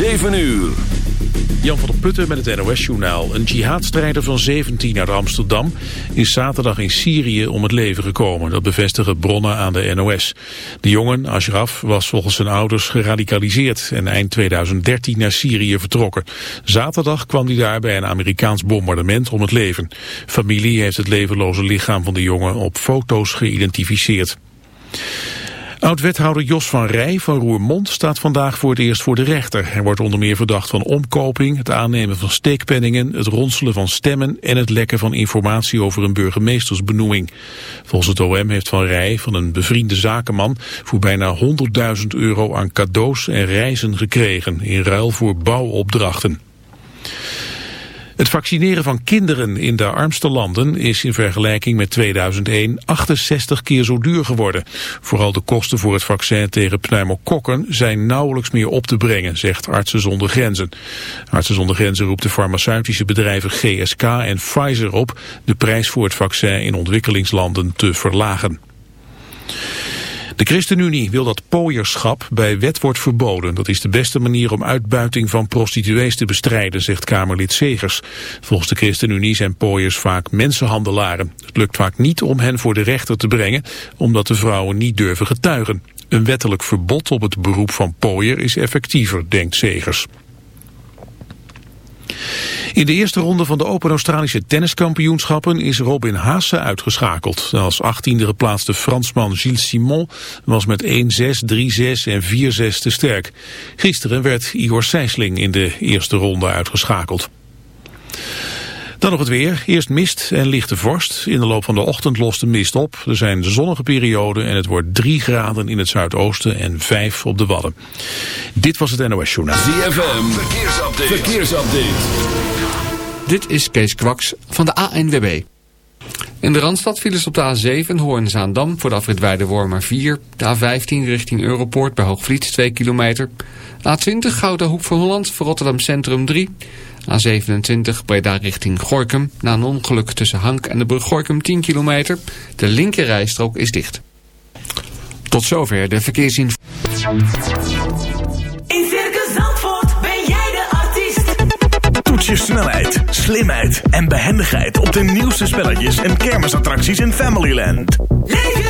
7 uur. Jan van der Putten met het NOS-journaal. Een jihadstrijder van 17 uit Amsterdam is zaterdag in Syrië om het leven gekomen. Dat bevestigen bronnen aan de NOS. De jongen, Ashraf, was volgens zijn ouders geradicaliseerd... en eind 2013 naar Syrië vertrokken. Zaterdag kwam hij daar bij een Amerikaans bombardement om het leven. Familie heeft het levenloze lichaam van de jongen op foto's geïdentificeerd. Oud-wethouder Jos van Rij van Roermond staat vandaag voor het eerst voor de rechter. Hij wordt onder meer verdacht van omkoping, het aannemen van steekpenningen, het ronselen van stemmen en het lekken van informatie over een burgemeestersbenoeming. Volgens het OM heeft Van Rij van een bevriende zakenman voor bijna 100.000 euro aan cadeaus en reizen gekregen in ruil voor bouwopdrachten. Het vaccineren van kinderen in de armste landen is in vergelijking met 2001 68 keer zo duur geworden. Vooral de kosten voor het vaccin tegen pneumokokken zijn nauwelijks meer op te brengen, zegt Artsen zonder Grenzen. Artsen zonder Grenzen roept de farmaceutische bedrijven GSK en Pfizer op de prijs voor het vaccin in ontwikkelingslanden te verlagen. De ChristenUnie wil dat pooierschap bij wet wordt verboden. Dat is de beste manier om uitbuiting van prostituees te bestrijden, zegt Kamerlid Segers. Volgens de ChristenUnie zijn pooiers vaak mensenhandelaren. Het lukt vaak niet om hen voor de rechter te brengen, omdat de vrouwen niet durven getuigen. Een wettelijk verbod op het beroep van pooier is effectiever, denkt Segers. In de eerste ronde van de Open Australische tenniskampioenschappen is Robin Haase uitgeschakeld. Als achttiende geplaatste Fransman Gilles Simon was met 1-6, 3-6 en 4-6 te sterk. Gisteren werd Igor Sijsling in de eerste ronde uitgeschakeld. Dan nog het weer. Eerst mist en lichte vorst. In de loop van de ochtend lost de mist op. Er zijn zonnige perioden en het wordt 3 graden in het zuidoosten en 5 op de Wadden. Dit was het NOS Journaal. ZFM, verkeersupdate. verkeersupdate. Dit is Kees Kwaks van de ANWB. In de Randstad vielen op de A7 Hoorn-Zaandam voor de afrit Weidewormer 4. De A15 richting Europoort bij Hoogvliet 2 kilometer. A20 Gouda Hoek van Holland voor Rotterdam Centrum 3. A27 Breda richting Gorkum. Na een ongeluk tussen Hank en de brug Gorkum 10 kilometer. De linkerrijstrook is dicht. Tot zover de verkeersinformatie. In Circus Zandvoort ben jij de artiest. Toets je snelheid, slimheid en behendigheid op de nieuwste spelletjes en kermisattracties in Familyland. Leef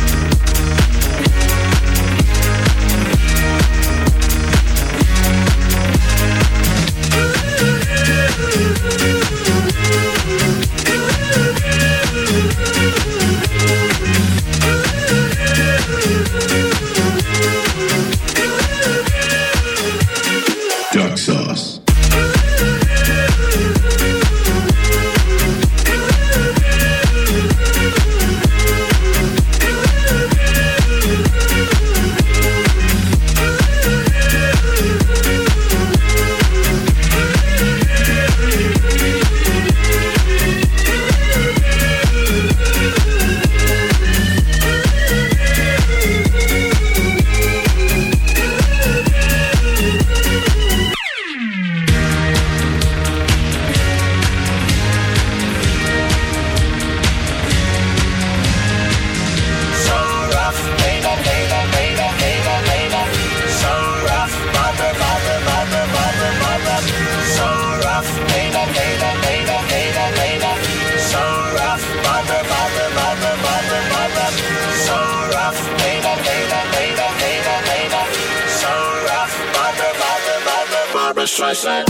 slide.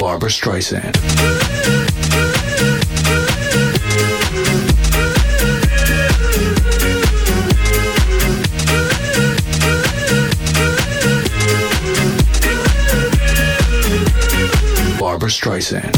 Barbara Streisand. Streisand.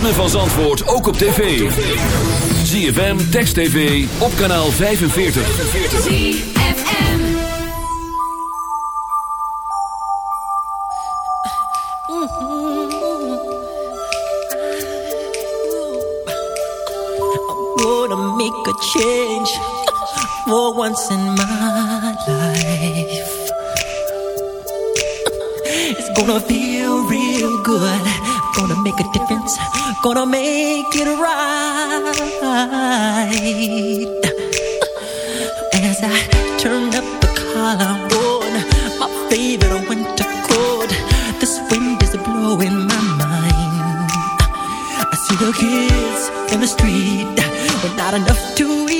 ritme van Zandvoort ook op tv. ZFM, Text TV, op kanaal 45. ZFM mm -hmm. Make a change For once in my life It's gonna feel real good gonna make a difference, gonna make it right. As I turn up the collar on my favorite winter coat, this wind is blowing my mind. I see the kids in the street, but not enough to eat.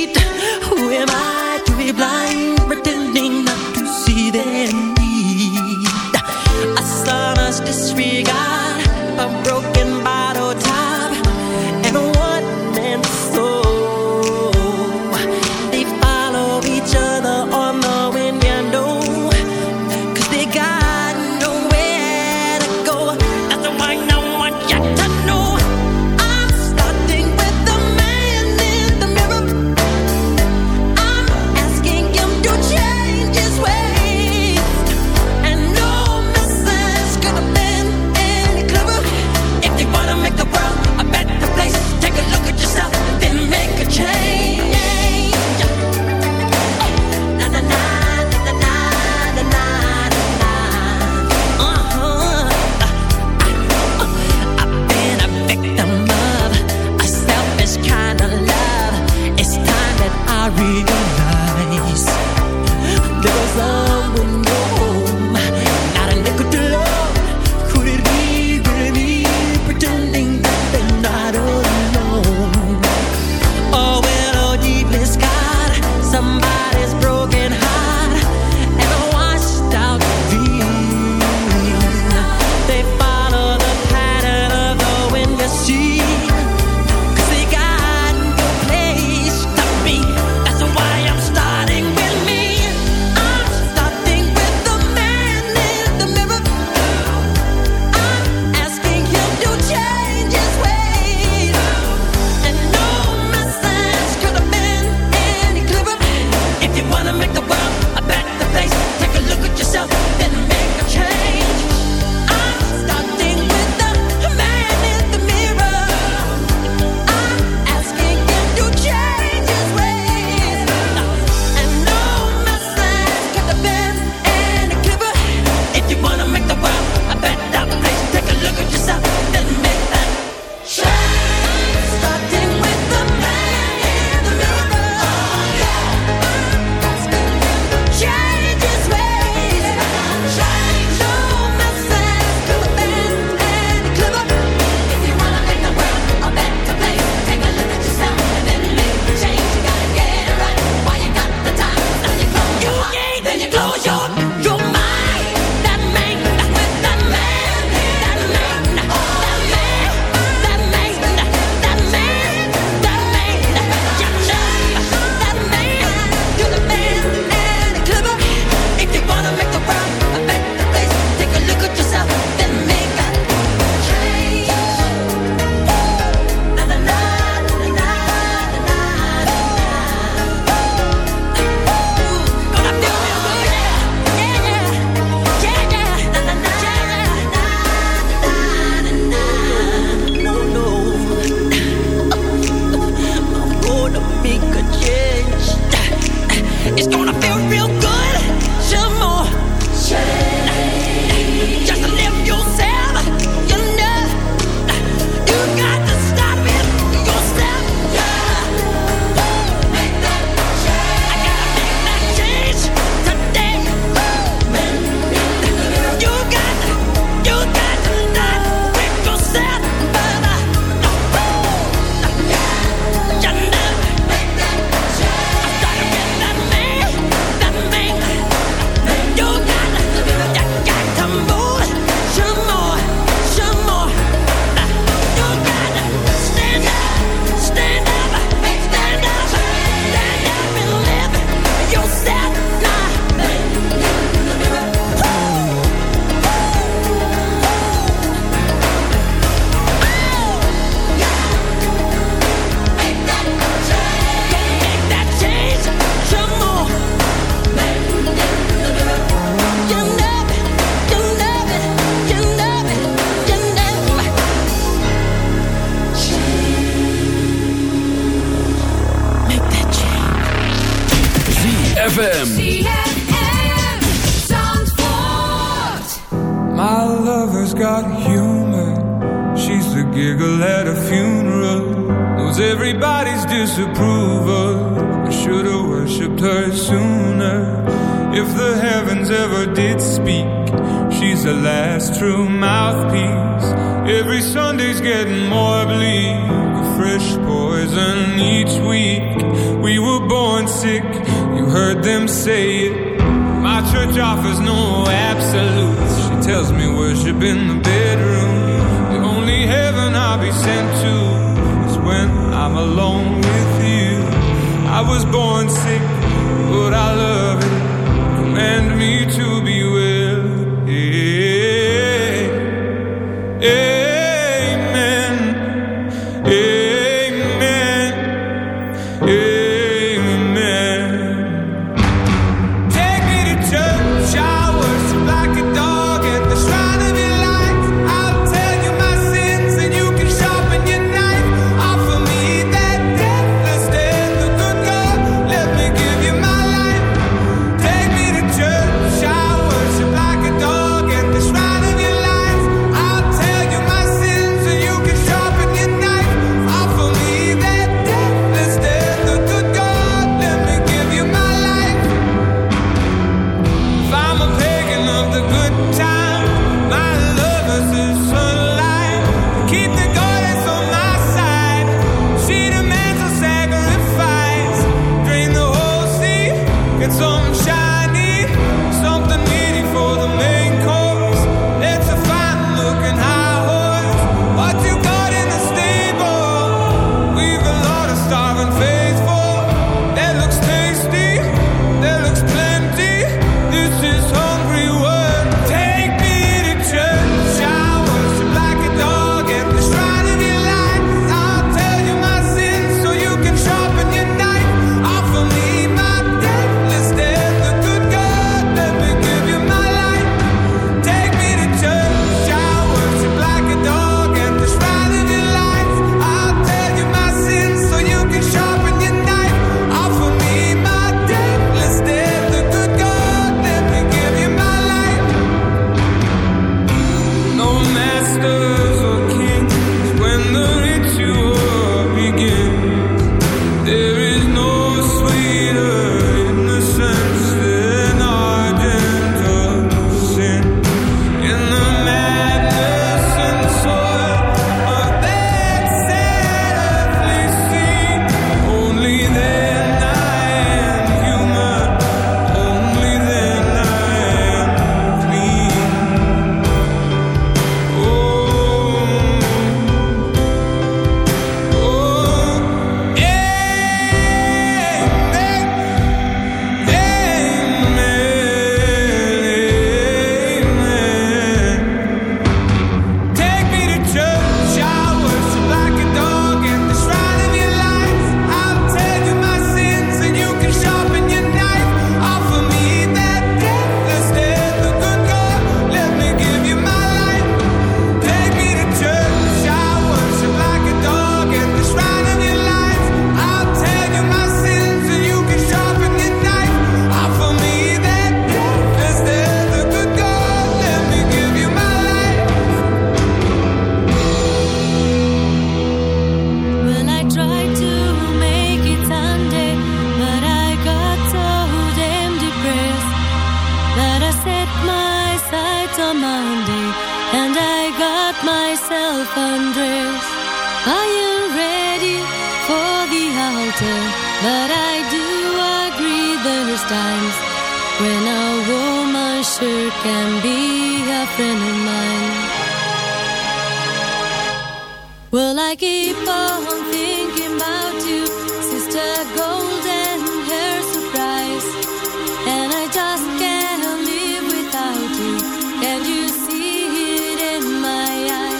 My eyes?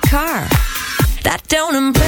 car. That don't impress